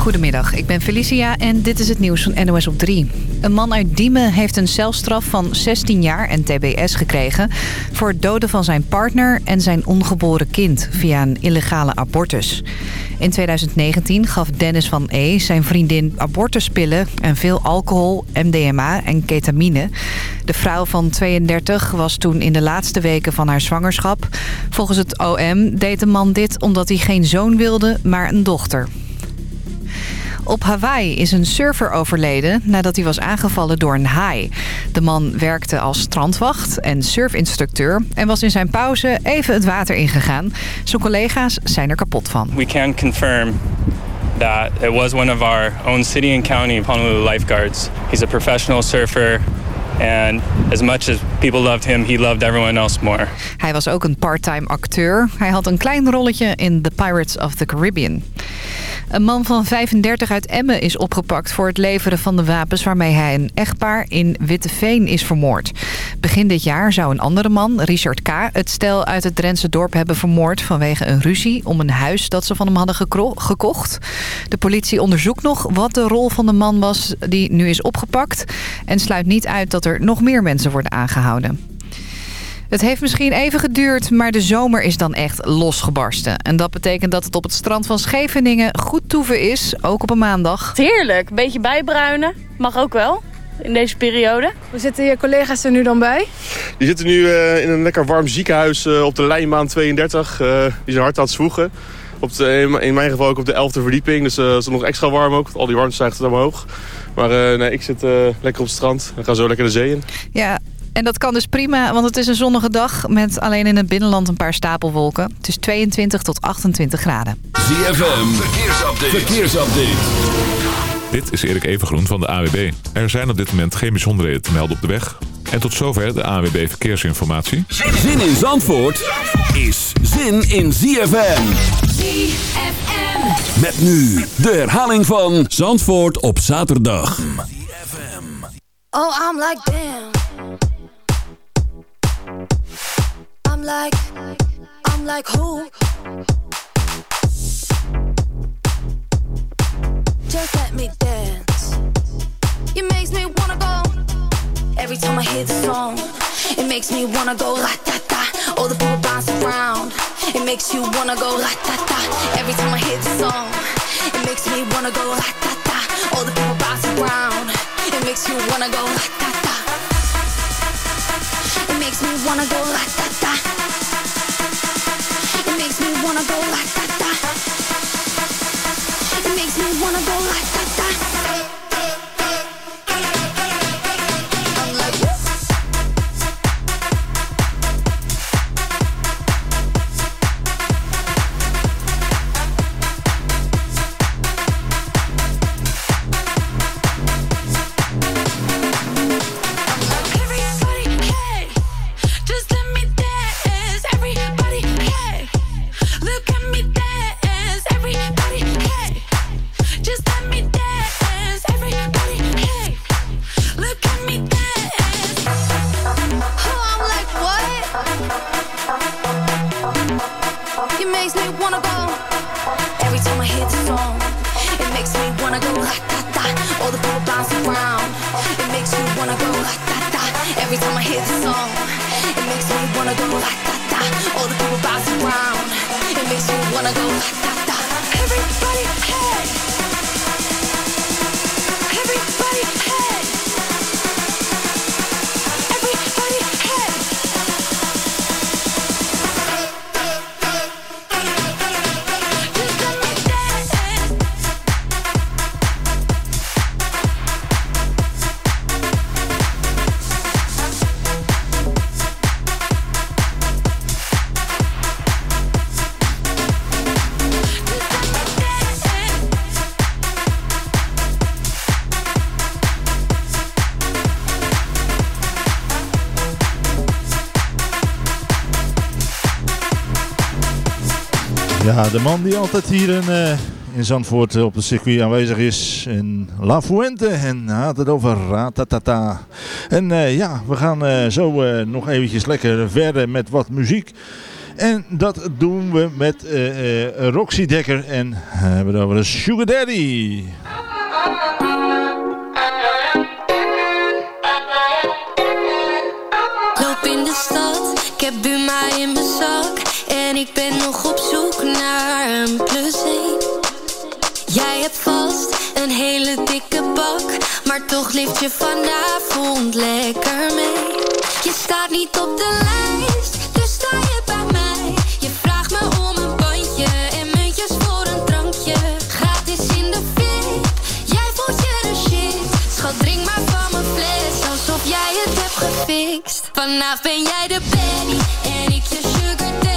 Goedemiddag, ik ben Felicia en dit is het nieuws van NOS op 3. Een man uit Diemen heeft een celstraf van 16 jaar en tbs gekregen... voor het doden van zijn partner en zijn ongeboren kind via een illegale abortus. In 2019 gaf Dennis van E. zijn vriendin abortuspillen en veel alcohol, MDMA en ketamine. De vrouw van 32 was toen in de laatste weken van haar zwangerschap. Volgens het OM deed de man dit omdat hij geen zoon wilde, maar een dochter. Op Hawaii is een surfer overleden nadat hij was aangevallen door een haai. De man werkte als strandwacht en surfinstructeur... en was in zijn pauze even het water ingegaan. Zijn collega's zijn er kapot van. We can confirm that it was one of our own city and county Honolulu lifeguards. He's a professional surfer And as much as people loved him, he loved everyone else more. Hij was ook een part-time acteur. Hij had een klein rolletje in The Pirates of the Caribbean. Een man van 35 uit Emmen is opgepakt voor het leveren van de wapens... waarmee hij een echtpaar in Witteveen is vermoord. Begin dit jaar zou een andere man, Richard K., het stel uit het Drentse dorp hebben vermoord... vanwege een ruzie om een huis dat ze van hem hadden gekocht. De politie onderzoekt nog wat de rol van de man was die nu is opgepakt... en sluit niet uit dat er nog meer mensen worden aangehouden. Het heeft misschien even geduurd, maar de zomer is dan echt losgebarsten. En dat betekent dat het op het strand van Scheveningen goed toeven is, ook op een maandag. Heerlijk, een beetje bijbruinen, mag ook wel in deze periode. Hoe zitten je collega's er nu dan bij? Die zitten nu uh, in een lekker warm ziekenhuis uh, op de lijnbaan 32. Uh, die zijn hard aan het zwoegen. Op de, in mijn geval ook op de 11e verdieping. Dus het is nog extra warm ook. Al die warmte stijgt er omhoog. Maar nee, ik zit lekker op het strand en ga zo lekker de zee in. Ja, en dat kan dus prima, want het is een zonnige dag... met alleen in het binnenland een paar stapelwolken. Het is 22 tot 28 graden. ZFM, verkeersupdate. verkeersupdate. Dit is Erik Evengroen van de AWB. Er zijn op dit moment geen bijzonderheden te melden op de weg. En tot zover de AWB Verkeersinformatie. Zin in Zandvoort is zin in ZFM. ZFM. Met nu de herhaling van Zandvoort op zaterdag. Oh, I'm like damn. I'm like, I'm like who? Just let me dance. It makes me wanna go. Every time I hear the song, it makes me wanna go la da da. All the people bounce around. It makes you wanna go la da da. Every time I hear the song, it makes me wanna go la da da. All the people bounce around. It makes you wanna go la da da. It makes me wanna go la da da. It makes me wanna go da da. It makes me wanna go la da De man die altijd hier in, eh, in Zandvoort eh, op het circuit aanwezig is. In La Fuente. En hij had het over ratatata. En eh, ja, we gaan zo nog eventjes lekker verder met wat muziek. En dat doen we met Roxy Dekker en hebben het over een Sugar Daddy. Loop in de stad, ik heb Buma in mijn zak En ik ben nog op zoek naar een plus 1 Jij hebt vast een hele dikke bak Maar toch leeft je vanavond lekker mee. Je staat niet op de lijst, dus sta je bij mij. Je vraagt me om een bandje en muntjes voor een drankje. Gratis in de fit, jij voelt je de shit. Schat, drink maar van mijn fles, alsof jij het hebt gefixt. Vanavond ben jij de baddie en ik je sugar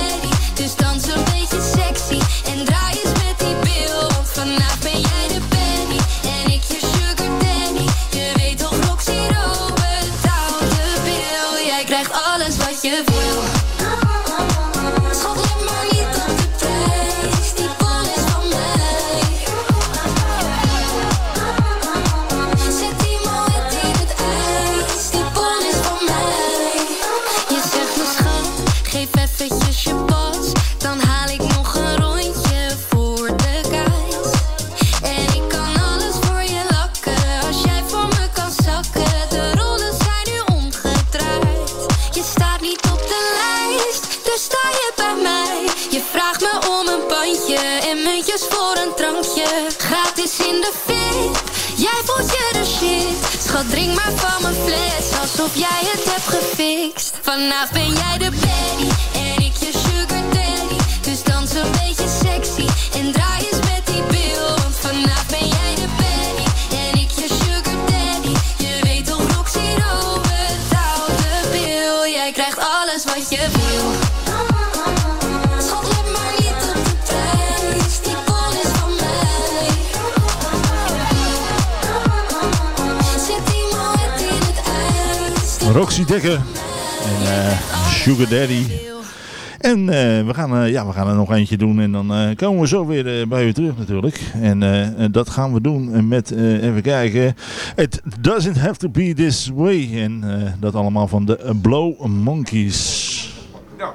Maar van mijn fles Alsof jij het hebt gefixt. Vanavond ben jij de baddie Roxy Dekker en eh, Sugar Daddy. En eh, we, gaan, eh, ja, we gaan er nog eentje doen en dan komen we zo weer bij u terug natuurlijk. En dat gaan we doen met, even kijken, It Doesn't Have To Be This Way. En dat allemaal van de Blow Monkeys. Ja.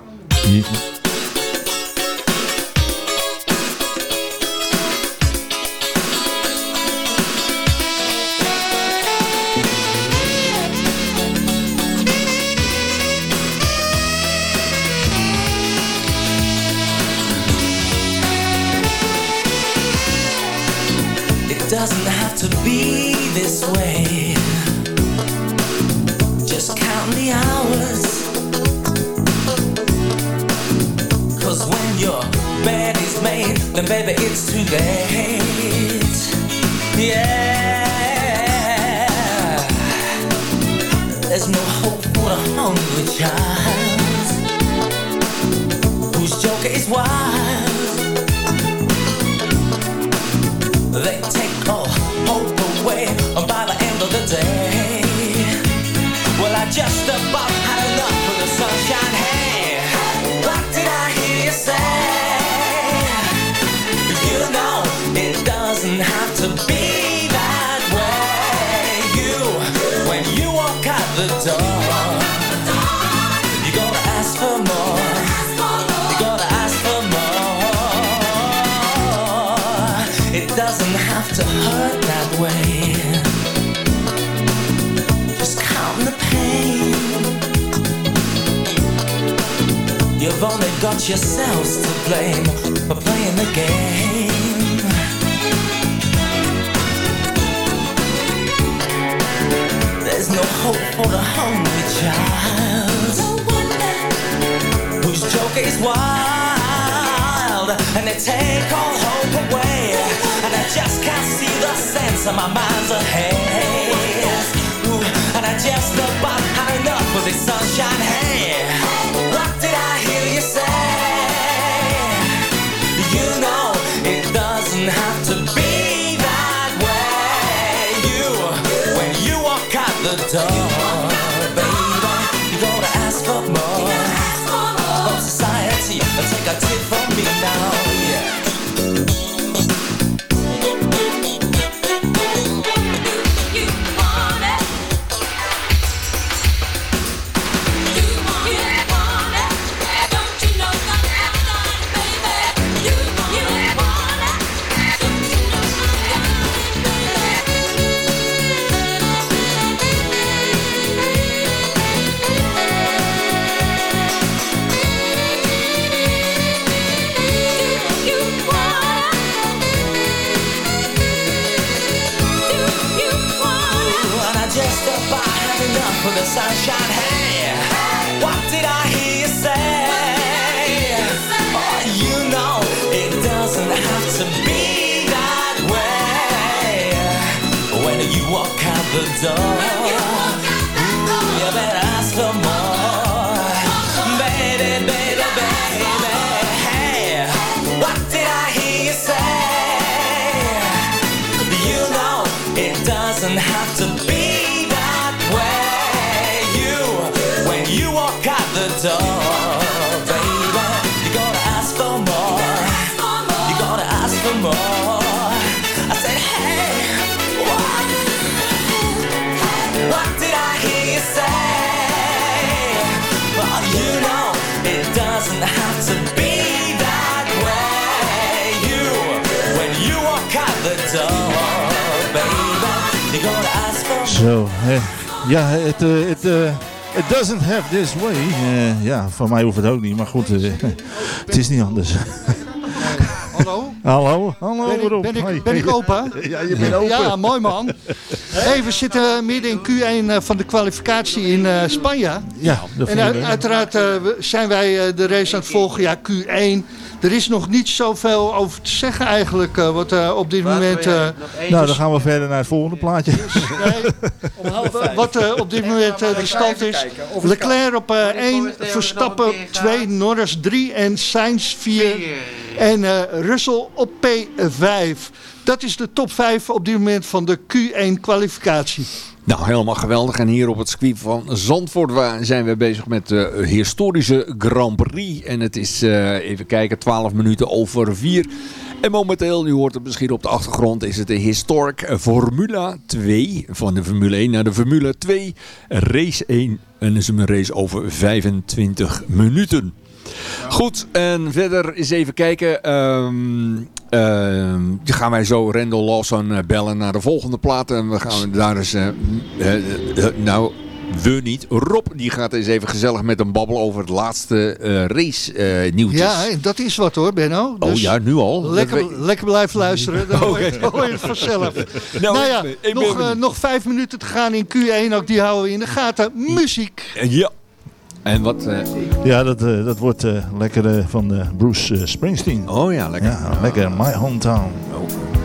down Zo, hè. ja, het, eh, het, eh, it doesn't have this way. Eh, ja, van mij hoeft het ook niet, maar goed, het is niet anders. Hallo? Hallo, hallo, Ben ik, ben, ik, ben ik open? Ja, je bent open. Ja, mooi man. Hey, we zitten midden in Q1 eh, van de kwalificatie in Spanje. Ja, dat En uiteraard zijn wij de race aan het volgen. Ja, Q1. Er is nog niet zoveel over te zeggen eigenlijk. eh, wat eh, op dit moment... eh, Nou, dan gaan we verder naar het volgende plaatje. wa- wat eh, op dit moment de stand is. Leclerc op eh, 1, Verstappen 2, Norris 3 en Sainz 4. En eh, Russell op P5. Dat is de top 5 op dit moment van de Q1 kwalificatie. Nou, helemaal geweldig. En hier op het circuit van Zandvoort zijn we bezig met de historische Grand Prix. En het is, eh, even kijken, 12 minuten over 4. En momenteel, u hoort het misschien op de achtergrond, is het de Historic Formula 2. Van de Formule 1 naar de Formule 2. Race 1. En is een race over 25 minuten. Goed, en verder eens even kijken. Ehm ehm, gaan wij zo Randall Lawson eh, bellen naar de volgende plaat. En we gaan daar eens... eh, eh, nou, we niet. Rob die gaat eens even gezellig met een babbel over het laatste eh, race nieuwtjes. Ja, dat is wat hoor, Benno. oh Dus ja, nu al? Lekker, we- lekker blijven luisteren, dan hoor je het, Oké. hoor je het vanzelf. Nou, nou ja, nog, nog vijf minuten te gaan in Q1, ook die houden we in de gaten. Muziek. Ja. En wat... eh, Ja, dat, eh, dat wordt eh, lekker van Bruce Springsteen. oh ja, lekker. Ja, lekker My Hometown. I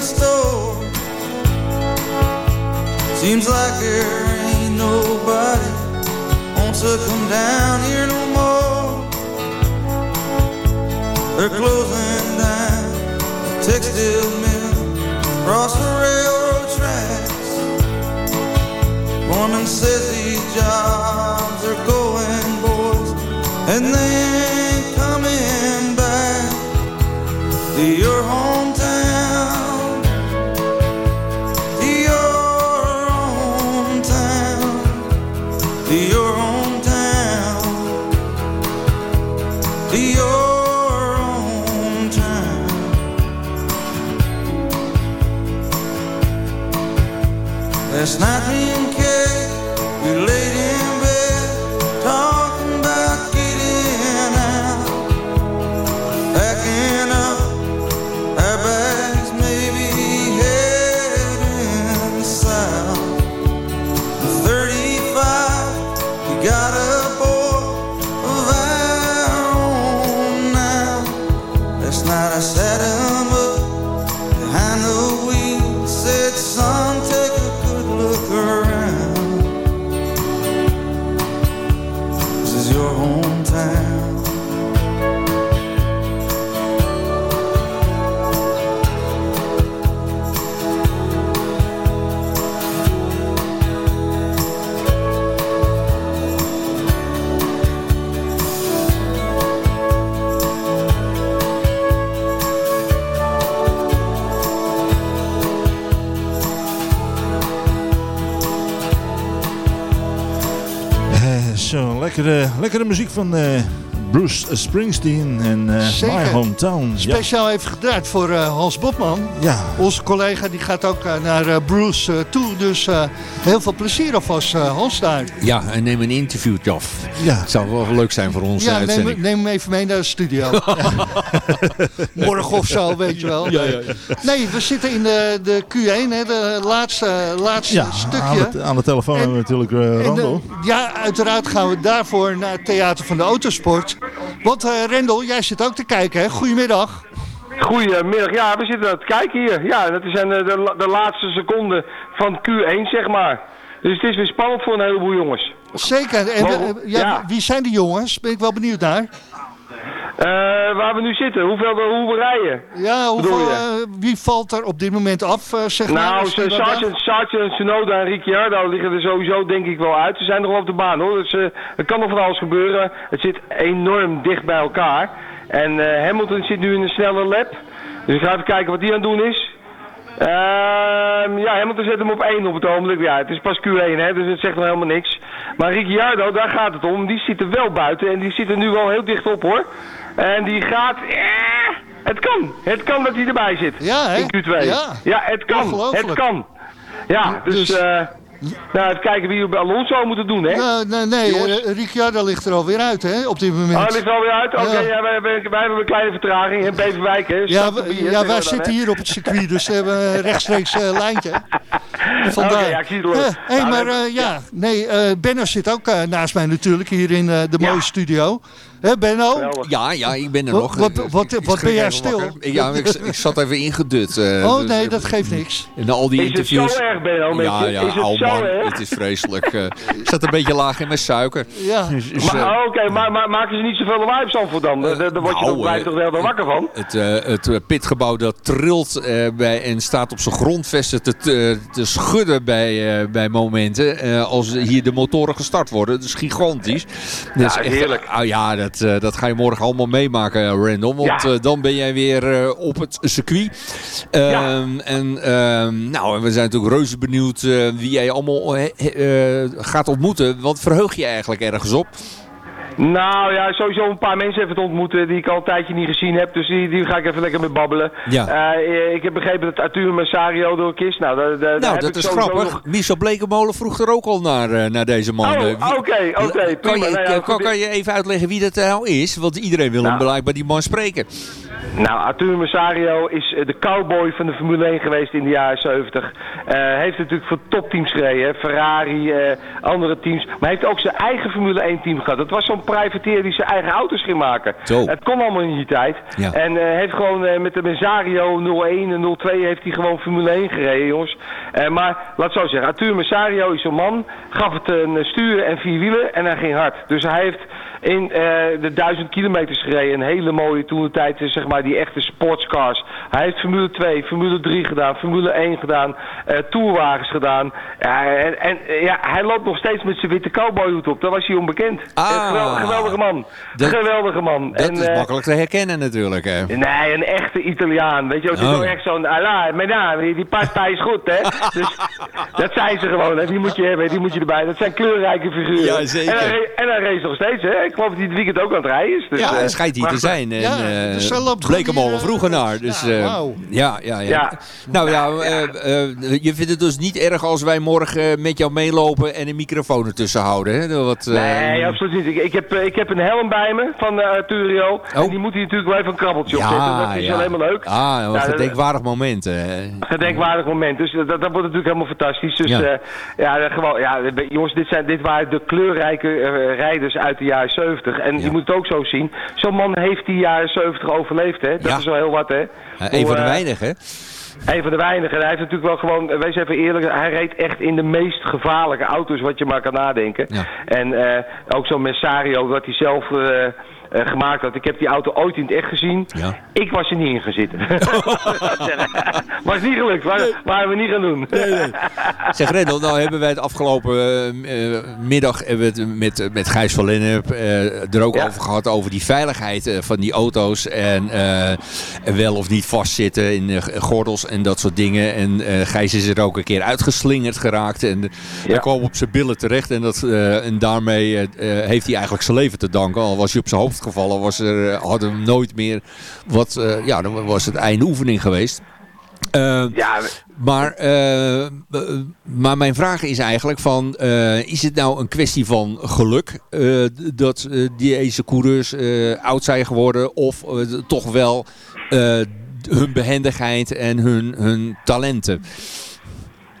stores. Seems like there ain't nobody wants to come down here no more. They're closing down the textile mill across the railroad tracks. Foreman says these jobs are going, boys, and they lekkere, lekkere muziek van eh, Bruce Springsteen en eh, Zeker. My Hometown. Ja. Speciaal even gedraaid voor eh, Hans Botman. Ja. Onze collega die gaat ook eh, naar eh, Bruce eh, toe. Dus eh, heel veel plezier alvast eh, Hans daar. Ja, en neem een interviewtje af. Ja. Het zou wel leuk zijn voor onze Ja, neem, hem even mee naar de studio. Morgen of zo, weet je wel. Ja, ja, ja. Nee, we zitten in de, de Q1, hè, de laatste, laatste Ja, stukje. aan de, aan de telefoon hebben we natuurlijk eh, eh, ja, uiteraard gaan we daarvoor naar het Theater van de Autosport. Want eh Rendel, jij zit ook te kijken, hè? Goedemiddag. Goedemiddag, ja, we zitten aan het kijken hier. Ja, dat zijn de, de, la- de laatste seconden van Q1, zeg maar. Dus het is weer spannend voor een heleboel jongens. Zeker. En eh, ja, ja. wie zijn die jongens? Ben ik wel benieuwd naar. Eh, waar we nu zitten, hoeveel hoe we rijden. Ja, hoeveel, eh, wie valt er op dit moment af, eh, zeg maar? Nou, die wat daar? Sergeant, Sergeant Tsunoda en Ricciardo liggen er sowieso denk ik wel uit. Ze zijn nog op de baan hoor. Dus, er kan nog van alles gebeuren. Het zit enorm dicht bij elkaar. En Hamilton zit nu in een snelle lap. Dus ik ga even kijken wat hij aan het doen is. Ehm, ja, Hamilton zet hem op 1 op het ogenblik. Ja, het is pas Q1, hè, dus het zegt nog helemaal niks. Maar Ricciardo, daar gaat het om. Die zit er wel buiten en die zit er nu wel heel dicht op, hoor. En die gaat... eh, het kan. Het kan dat hij erbij zit. Ja, hè? In Q2. Ja. het kan. Het kan. Ja, dus... Dus- eh nou, even kijken wie we bij Alonso moeten doen, hè? Nee, nee, nee Jongens. eh, Ricciardo ligt er alweer uit, hè, op dit moment. Oh, het ligt er alweer uit? Oké, Ja. ja. wij, hebben een kleine vertraging in Beverwijk, hè? Ja, we- ja, wij dan, zitten hè? hier op het circuit, dus we hebben een rechtstreeks eh, lijntje. Vandaar. Oké, ja, ik zie het. Eh, hey, Nou, maar ja, nee, Benno zit ook naast mij natuurlijk hier in de mooie studio. Hè, Benno? Ja, ja, ik ben er Wat- nog. wat- wat- ik wat ben jij stil? wakker. Ja, ik, ik zat even ingedut. eh, Oh dus, nee, eh, dat geeft niks. En al die Is het interviews. zo erg, Benno, met Ja, ja, Is het ouwe zo man. erg? Het is vreselijk. eh. ik zat een beetje laag in mijn suiker. Ja. Dus, dus, Maar, oh, Oké, maar, maar maken ze niet zoveel lawaai op Zandvoort dan? Daar, daar word je nou, toch, blijft toch wel weer wakker van? Het, eh, het pitgebouw dat trilt eh, bij, en staat op zijn grondvesten te, te, te schudden bij, eh, bij momenten. eh, als hier de motoren gestart worden. Dat is gigantisch. Dat is Ja, echt- heerlijk. ah, ja, dat, eh, dat ga je morgen allemaal meemaken, Random. Want Ja. eh, dan ben jij weer eh, op het circuit. Ehm, En ehm, nou, we zijn natuurlijk reuze benieuwd eh, wie jij allemaal eh, eh, gaat ontmoeten. Wat verheug je eigenlijk ergens op? Nou ja, sowieso een paar mensen even te ontmoeten die ik al een tijdje niet gezien heb. Dus die, die ga ik even lekker mee babbelen. Ja. Eh, ik heb begrepen dat Arthur Messario door is. Nou, daar, daar, daar Nou, dat is grappig. nog- Michel Blekemolen vroeg er ook al naar, eh, naar deze man. Oh, Eh, oké, oké, Kan je, Nou ja, kan, je even uitleggen wie dat nou is? Want iedereen wil hem Nou. blijkbaar die man spreken. Nou, Arthur Messario is de cowboy van de Formule 1 geweest in de jaren 70. Eh, heeft natuurlijk voor topteams gereden. Ferrari, andere teams. Maar heeft ook zijn eigen Formule 1 team gehad. Dat was zo'n privateer die zijn eigen auto's ging maken. Zo. Het kon allemaal in die tijd. Ja. En eh, heeft gewoon eh, met de Messario 01 en 02 heeft hij gewoon Formule 1 gereden, jongens. Eh, maar laat zo zeggen, Arthur Messario is een man, gaf het een stuur en vier wielen en hij ging hard. Dus hij heeft in eh, de duizend kilometers gereden. Een hele mooie toen de tijd, zeg maar, die echte sportscars. Hij heeft Formule 2, Formule 3 gedaan, Formule 1 gedaan, eh tourwagens gedaan. En en eh, ja, hij loopt nog steeds met zijn witte cowboyhoed op. Dat was hij onbekend. Ah. Geweldige man. Dat- geweldige man. Dat En, is eh, makkelijk te herkennen natuurlijk. Hè. Nee, een echte Italiaan. Weet je, het is Oh. echt zo'n, ala, maar nou, die, die pasta is goed, hè. Dus dat zijn ze gewoon, hè. Die moet je hebben, die moet je erbij. Dat zijn kleurrijke figuren. Ja, zeker. En hij, en hij race nog steeds, hè. Ik geloof dat hij het weekend ook aan het rijden is. Dus, ja, eh, hij schijnt hier te zijn. En, Ja, eh, dus loopt bleek hem al vroeger naar. Dus, ja, eh, ja, ja, ja, Ja. Nou ja, eh, eh, je vindt het dus niet erg als wij morgen met jou meelopen en een microfoon ertussen houden. Hè? Wat, eh, Nee, absoluut niet. Ik, ik, heb, eh, ik heb een helm bij me van Arturio. En die moet hij natuurlijk wel even een krabbeltje op zetten. Dat is maar leuk. Ah, een gedenkwaardig moment. eh. gedenkwaardig moment. Dus dat, dat wordt natuurlijk helemaal fantastisch. Dus Ja. eh, gewoon, ja jongens, dit, zijn, dit waren de kleurrijke eh, rijders uit de jaren 70. En je moet het ook zo zien. Zo'n man heeft die jaren 70 overleefd, hè. Dat Ja. is wel heel wat, hè. Eh, een van de weinigen. een van de weinigen. En hij heeft natuurlijk wel gewoon, eh, wees even eerlijk, hij reed echt in de meest gevaarlijke auto's wat je maar kan nadenken. En eh, ook zo'n Messario wat hij zelf eh, gemaakt had. Ik heb die auto ooit in het echt gezien. Ik was er niet in gaan zitten. was niet gelukt, maar waren we niet gaan doen. Zeg Rendel, nou hebben wij het afgelopen eh, eh, middag hebben we het met, met Gijs van Lennep er ook over gehad. Over die veiligheid van die auto's. En wel of niet vastzitten in gordels en dat soort dingen. En Gijs is er ook een keer uitgeslingerd geraakt. En hij kwam op zijn billen terecht. En, dat, en daarmee heeft hij eigenlijk zijn leven te danken. Al was hij op zijn hoofd gevallen, was er, eh, had hem nooit meer wat... eh, ja, dan was het einde oefening geweest. Eh, maar, eh, eh, maar mijn vraag is eigenlijk van, is het nou een kwestie van geluk dat deze coureurs oud zijn geworden of toch wel hun behendigheid en hun, hun talenten?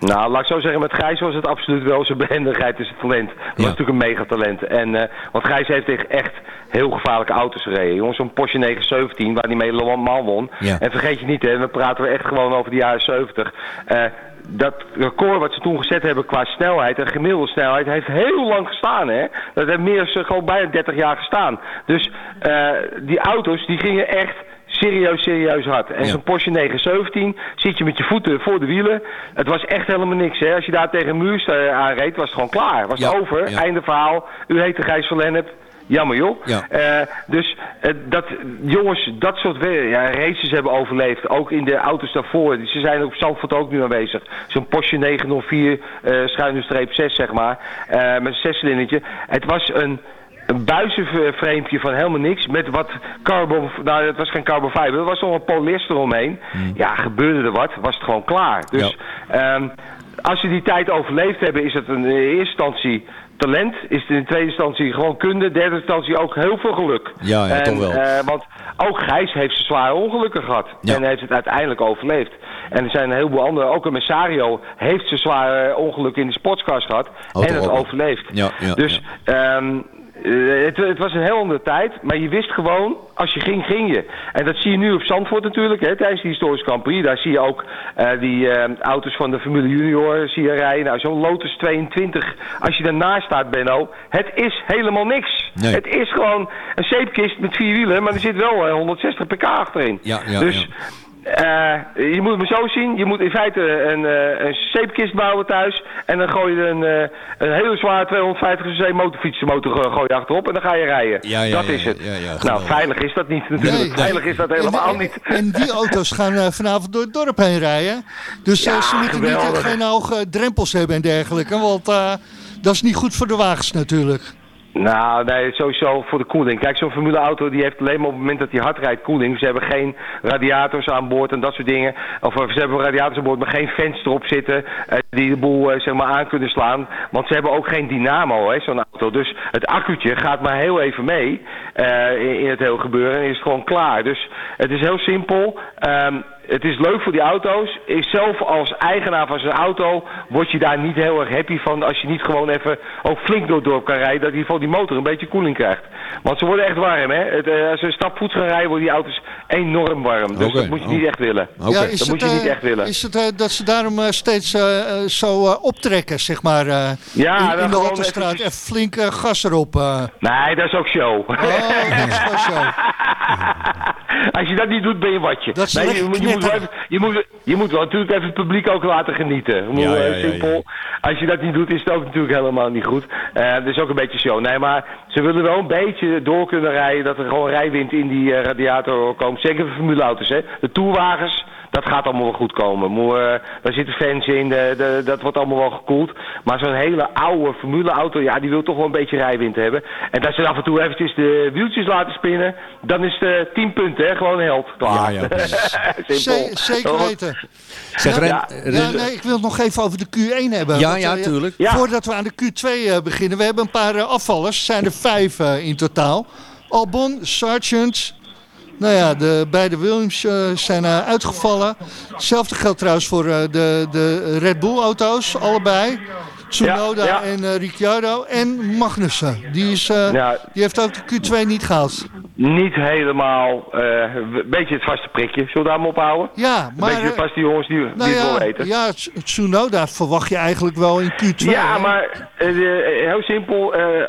Nou, laat ik zo zeggen, met Gijs was het absoluut wel zijn behendigheid en zijn talent. Dat was natuurlijk een megatalent. En, eh, want Gijs heeft echt- echt heel gevaarlijke auto's gereden. Jongens, zo'n Porsche 917 waar hij mee Le Mans won. Ja. En vergeet je niet, hè, we praten we echt gewoon over de jaren 70. Eh, dat record wat ze toen gezet hebben qua snelheid en gemiddelde snelheid heeft heel lang gestaan. Hè? Dat heeft meer dan gewoon bijna 30 jaar gestaan. Dus eh, die auto's die gingen echt serieus, serieus hard. En zo'n Porsche 917 zit je met je voeten voor de wielen. Het was echt helemaal niks. Hè? Als je daar tegen een muur eh, aanreed, was het gewoon klaar. Was het over. Einde verhaal. U heet de Gijs van Lennep. Jammer joh. Ja. Eh, dus eh, dat jongens dat soort ja, races hebben overleefd. Ook in de auto's daarvoor. Ze zijn op Zandvoort ook nu aanwezig. Zo'n Porsche 904 eh schuine streep 6 zeg maar. met een zescilindertje. Het was een een buizenframepje van helemaal niks. Met wat carbon... Nou, het was geen carbon fiber. Er was nog een polyester omheen. Ja, gebeurde er wat, was het gewoon klaar. Dus ehm, als ze die tijd overleefd hebben, is het in eerste instantie talent. Is het in de tweede instantie gewoon kunde. Derde instantie ook heel veel geluk. Ja, ja, En, toch wel. eh, want ook Gijs heeft zijn zware ongelukken gehad. En heeft het uiteindelijk overleefd. En er zijn een heleboel anderen. Ook een Messario heeft zijn zware ongelukken in de sportscars gehad. Oh, en het ook overleefd. Ja, ja, dus ehm, eh, het, het was een heel andere tijd. Maar je wist gewoon, als je ging, ging je. En dat zie je nu op Zandvoort natuurlijk. Hè, tijdens die historische Grand Prix. Daar zie je ook eh, die eh, auto's van de Formule Junior zie je rijden. Nou, zo'n Lotus 22. Als je daarnaast staat, Benno. Het is helemaal niks. Nee. Het is gewoon een zeepkist met vier wielen. Maar er zit wel eh, 160 pk achterin. Ja, ja, dus... eh, je moet het maar zo zien. Je moet in feite een, eh, een zeepkist bouwen thuis. En dan gooi je een, eh, een hele zware 250 cc motorfietsenmotor gooi je achterop. En dan ga je rijden. Ja, ja, dat ja, is het. ja, ja, nou, veilig is dat niet natuurlijk. Nee. Veilig is dat helemaal en, niet. En die auto's gaan vanavond door het dorp heen rijden. Dus ze moeten niet geweldig. geen hoge drempels hebben en dergelijke. Want eh, dat is niet goed voor de wagens natuurlijk. Nou, nee, sowieso voor de koeling. Kijk, zo'n formuleauto die heeft alleen maar op het moment dat hij hard rijdt koeling. Ze hebben geen radiators aan boord en dat soort dingen. Of eh, ze hebben radiators aan boord, maar geen fans erop zitten eh, die de boel eh, zeg maar aan kunnen slaan. Want ze hebben ook geen dynamo, hè, zo'n auto. Dus het accu'tje gaat maar heel even mee eh, in, het hele gebeuren en is gewoon klaar. Dus het is heel simpel. Ehm, het is leuk voor die auto's. Zelf als eigenaar van zo'n auto word je daar niet heel erg happy van als je niet gewoon even ook flink door het dorp kan rijden. Dat in ieder geval die motor een beetje koeling krijgt. Want ze worden echt warm hè. Het, eh, als ze stapvoets gaan rijden worden die auto's enorm warm. Dus dat moet je niet echt willen. Ja, is dat moet het, je niet eh, echt willen. Is het eh, dat ze daarom steeds zo optrekken, zeg maar, Ja, in, de gewoon Haltestraat? Even flink gas erop. Nee, dat is ook show. Oh, dat is wel zo. Als je dat niet doet, ben je watje. Dat is nee, lekker je, moet- je, moet wel even, je, moet, je moet wel natuurlijk even het publiek ook laten genieten. Ja, ja, eh, ja, simpel. Als je dat niet doet, is het ook natuurlijk helemaal niet goed. Eh dat is ook een beetje show. Nee, maar ze willen wel een beetje door kunnen rijden. Dat er gewoon rijwind in die eh, radiator komt. Zeker voor formuleauto's, hè. De tourwagens, dat gaat allemaal wel goed komen. Moe, eh, daar zitten fans in, de, de, dat wordt allemaal wel gekoeld. Maar zo'n hele oude formuleauto, ja, die wil toch wel een beetje rijwind hebben. En dat ze af en toe eventjes de wieltjes laten spinnen, dan is het 10 punten, hè? gewoon held. Klaar. Ja, ja, zeker weten. Zeg, ja, Ren- ja, nee, ik wil het nog even over de Q1 hebben. Ja, Want, ja, eh, tuurlijk. Ja. Voordat we aan de Q2 eh, beginnen. We hebben een paar eh, afvallers. Er zijn er vijf eh, in totaal. Albon, Sargent. Nou ja, de beide Williams eh, zijn eh, uitgevallen. Hetzelfde geldt trouwens voor eh, de, de Red Bull auto's. Allebei. Tsunoda Ja, en eh, Ricciardo. En Magnussen. Die, is, eh, die heeft ook de Q2 niet gehaald. Niet helemaal, eh, een beetje het vaste prikje. Zullen we daar maar ophouden? Ja, Een maar... beetje de eh, vaste jongens die, die nou het wel ja, weten. ja, Ts- Tsunoda verwacht je eigenlijk wel in Q2. Ja, hè? maar heel simpel,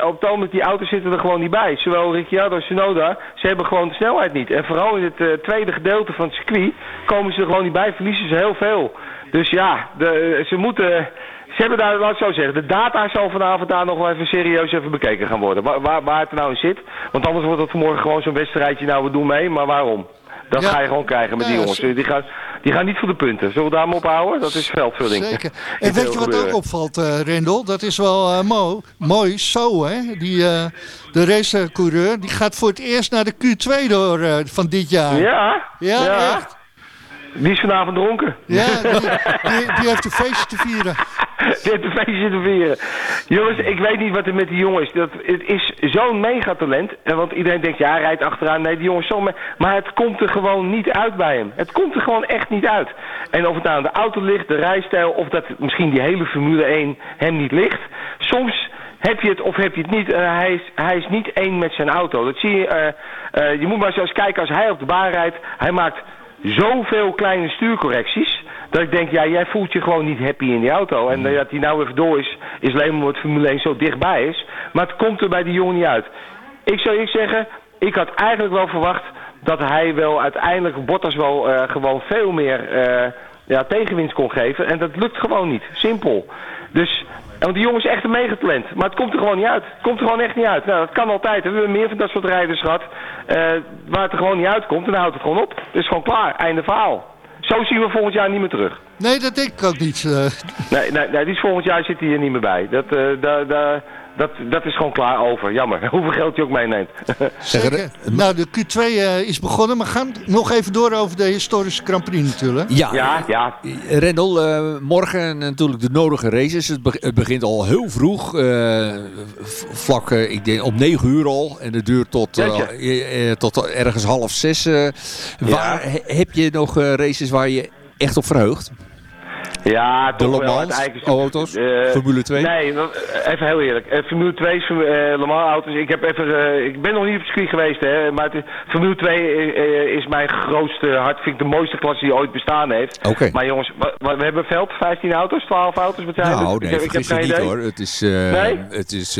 op het ogenblik die auto's zitten er gewoon niet bij. Zowel Ricciardo als Tsunoda, ze hebben gewoon de snelheid niet. En vooral in het tweede gedeelte van het circuit komen ze er gewoon niet bij, verliezen ze heel veel. Dus ja, de, ze moeten... Ze hebben daar, laat ik zo zeggen, de data zal vanavond daar nog wel even serieus even bekeken gaan worden. Waar, waar, waar het nou in zit. Want anders wordt het vanmorgen gewoon zo'n wedstrijdje, nou we doen mee, maar waarom? Dat Ja. ga je gewoon krijgen met Ja, die jongens. Die gaan, die gaan niet voor de punten. Zullen we daar maar ophouden? Dat is veldvulling. Zeker. En weet je wat ook opvalt, eh Rendel? Dat is wel eh, mo mooi. Zo, hè? Die, eh, de racecoureur, die gaat voor het eerst naar de Q2 door van dit jaar. Ja, Ja, ja. echt. Die is vanavond dronken. Ja, die, die, die heeft een feestje te vieren. Die heeft een feestje te vieren. Jongens, ik weet niet wat er met die jongen is. Dat, het is zo'n megatalent. En want iedereen denkt, ja, hij rijdt achteraan. Nee, die jongen is zo... Maar het komt er gewoon niet uit bij hem. Het komt er gewoon echt niet uit. En of het nou aan de auto ligt, de rijstijl... of dat misschien die hele Formule 1 hem niet ligt. Soms heb je het of heb je het niet. En hij, is, hij is niet één met zijn auto. Dat zie je... eh, eh, je moet maar eens kijken als hij op de baan rijdt. Hij maakt zoveel kleine stuurcorrecties. Dat ik denk, ja, jij voelt je gewoon niet happy in die auto. En eh, dat hij nou even door is, is alleen omdat Formule 1 zo dichtbij is. Maar het komt er bij die jongen niet uit. Ik zou ik zeggen, ik had eigenlijk wel verwacht dat hij wel uiteindelijk Bottas wel eh, gewoon veel meer eh, ja, tegenwinst kon geven. En dat lukt gewoon niet. Simpel. Dus, want die jongen is echt een megatalent. Maar het komt er gewoon niet uit. Het komt er gewoon echt niet uit. Nou, dat kan altijd. We hebben meer van dat soort rijders gehad. eh, waar het er gewoon niet uitkomt. En dan houdt het gewoon op. Het is gewoon klaar. Einde verhaal. Zo zien we volgend jaar niet meer terug. Nee, dat denk ik ook niet. eh. Nee, nee, nee die is volgend jaar zit hij er niet meer bij. Dat, eh, da, da, dat, dat is gewoon klaar over. Jammer. Hoeveel geld hij ook meeneemt. Zeker. Nou, de Q2 eh, is begonnen, maar gaan nog even door over de historische Grand Prix natuurlijk. Ja, Ja, ja. Rendel, eh, morgen natuurlijk de nodige races. Het, be- het begint al heel vroeg. eh, vlak, ik denk op 9 uur al. En het duurt tot, tot ergens half zes. eh. waar, he- heb je nog eh, races waar je echt op verheugt? Ja, De Le. Mans auto's? eh, Formule 2? Nee, eh, even heel eerlijk. Eh, Formule 2 is Le Mans auto's. Ik, heb even, ik ben nog niet op het circuit geweest, hè, maar het, Formule 2 eh, is mijn grootste hart. Vind ik de mooiste klasse die ooit bestaan heeft. Oké. Maar jongens, we hebben veld, 15 auto's, 12 auto's, wat zijn? Nou, Ik nee, heb- ik heb geen niet idee. hoor. Het is, Nee? het is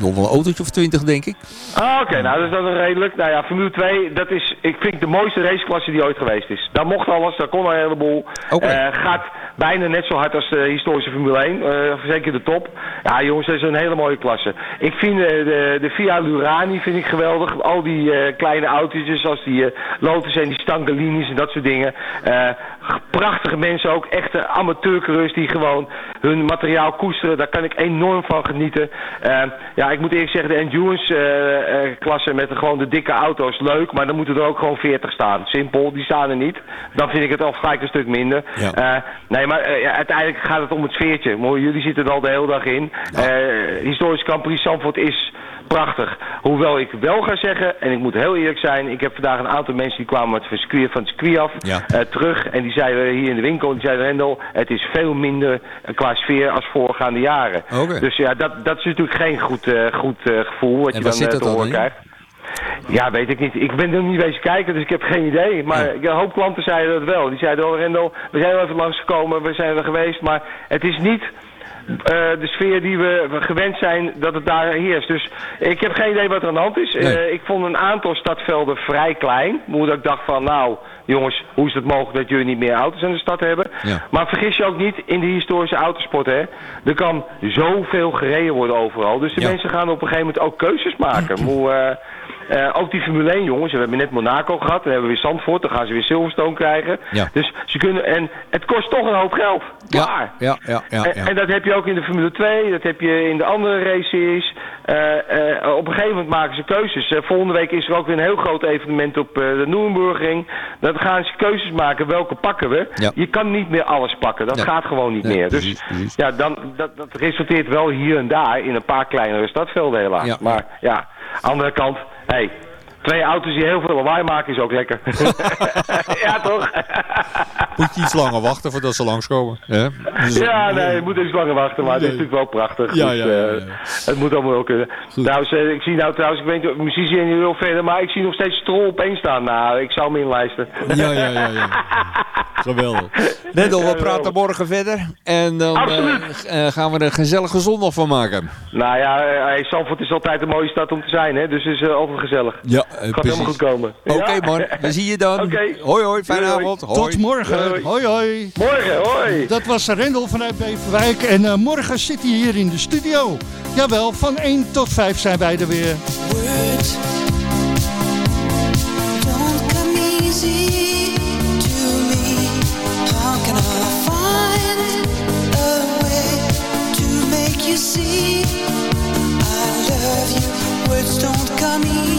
nog wel een autootje of twintig, denk ik. Ah, oké, nou dat is dan redelijk. Nou ja, Formule 2, dat is, ik vind de mooiste raceklasse die ooit geweest is. Daar mocht alles, daar kon een heleboel. Oké. Gaat bijna net zo hard als de historische Formule 1, eh, zeker de top. Ja jongens, dat is een hele mooie klasse. Ik vind eh, de, de Via Lurani vind ik geweldig. Al die eh, kleine autootjes zoals die eh, Lotus en die Stangelini's en dat soort dingen. Prachtige mensen ook, echte amateurcoureurs die gewoon hun materiaal koesteren. Daar kan ik enorm van genieten. Eh, ja, ik moet eerlijk zeggen, de endurance eh, eh, klasse met de, gewoon de dikke auto's leuk, maar dan moeten er ook gewoon 40 staan. Simpel, die staan er niet. Dan vind ik het al gelijk een stuk minder. Ja. Eh, nee, maar ja, uiteindelijk gaat het om het sfeertje. Mooi, jullie zitten er al de hele dag in. Historisch Prix Zandvoort is prachtig. Hoewel ik wel ga zeggen, en ik moet heel eerlijk zijn, ik heb vandaag een aantal mensen die kwamen met het circuit, van het circuit af Ja. eh, terug. En die zeiden hier in de winkel, die zeiden Rendel, het is veel minder eh, qua sfeer als voorgaande jaren. Dus ja, dat, dat is natuurlijk geen goed, eh, goed gevoel wat En je dan te horen krijgt. Ja, weet ik niet. Ik ben er niet wezen kijken, dus ik heb geen idee. Maar een hoop klanten zeiden dat wel. Die zeiden, oh Rendel, we zijn wel even langsgekomen, we zijn er geweest. Maar het is niet eh, de sfeer die we gewend zijn dat het daar heerst. Dus ik heb geen idee wat er aan de hand is. Nee. Eh, ik vond een aantal stadvelden vrij klein. Hoe ik dacht van, nou jongens, hoe is het mogelijk dat jullie niet meer auto's in de stad hebben? Ja. Maar vergis je ook niet in de historische autosport, hè. Er kan zoveel gereden worden overal. Dus de Ja. mensen gaan op een gegeven moment ook keuzes maken. Hoe, eh, ook die Formule 1 jongens, we hebben net Monaco gehad, dan hebben we weer Zandvoort, dan gaan ze weer Silverstone krijgen. Ja. Dus ze kunnen, en het kost toch een hoop geld. Klaar. Ja, ja, ja. En, ja. en dat heb je ook in de Formule 2, dat heb je in de andere races. Eh, eh, op een gegeven moment maken ze keuzes. Volgende week is er ook weer een heel groot evenement op de Nürburgring. Dan gaan ze keuzes maken, welke pakken we. Ja. Je kan niet meer alles pakken, dat gaat gewoon niet meer. Dus precies, precies. ja, dan, dat, dat resulteert wel hier en daar in een paar kleinere stadvelden helaas. Ja. Maar ja, andere kant, hey, twee auto's die heel veel lawaai maken is ook lekker. ja toch? Moet je iets langer wachten voordat ze langskomen. hè? Dus- Ja, nee, je moet even langer wachten, maar het is natuurlijk wel prachtig. Ja, Dus, ja, ja, eh, ja. Het moet allemaal wel kunnen. Trouwens, eh, ik zie nou trouwens, ik weet niet, misschien zie je niet heel verder, maar ik zie nog steeds Strol opeens staan. Nou, ik zou hem inlijsten. Ja, ja, ja, ja. Geweldig. Nendel, we Ja, praten morgen verder. En dan eh, eh, gaan we er een gezellige zondag van maken. Nou ja, eh, hey, Zandvoort is altijd een mooie stad om te zijn, hè? dus het is eh, altijd gezellig. Ja, Gaat helemaal goed komen. Oké Ja? man, we zien je dan. Oké. Hoi hoi, fijne avond. Hoi. Tot morgen. Hoi. Hoi hoi. Morgen, hoi. Dat was Rendel vanuit Beverwijk. En eh, morgen zit hij hier in de studio. Jawel, van 1 tot 5 zijn wij er weer. Words don't come easy to me. How can I find a way to make you see I love you? Words don't come easy.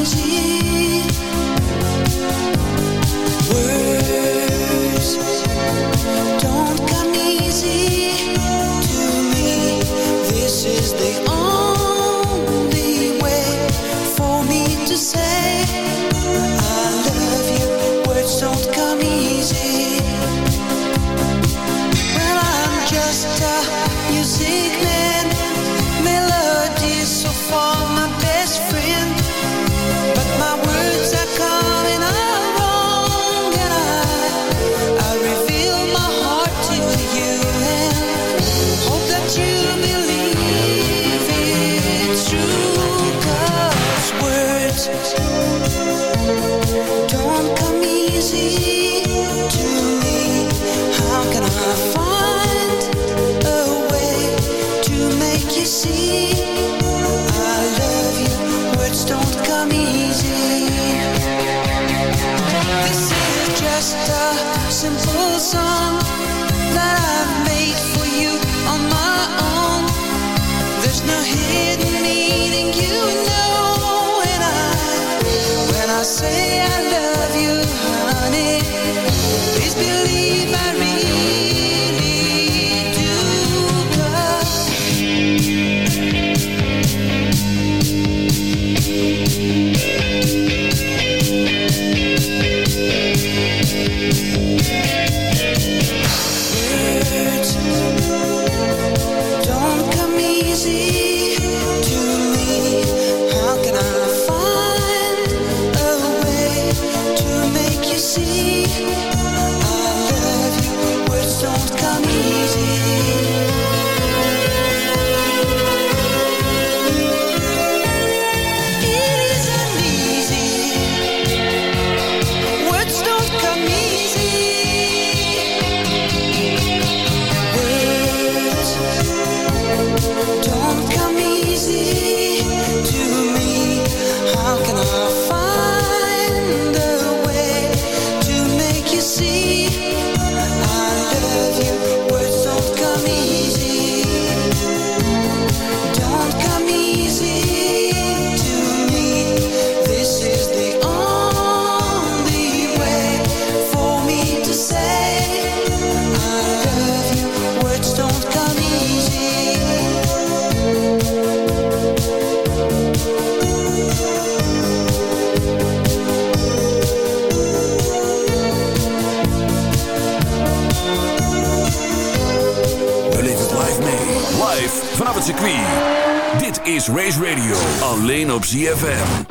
ZFM.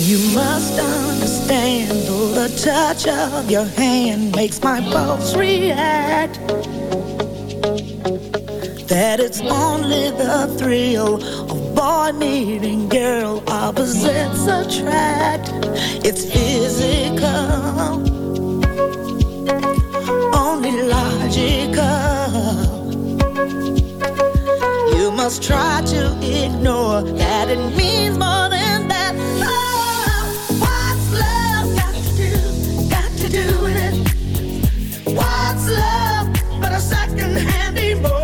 You must understand, the touch of your hand makes my pulse react. That it's only the thrill of boy meeting girl, opposites attract. Must try to ignore that it means more than that. Oh, what's love got to do? Got to do with it? What's love but a second-hand emotion?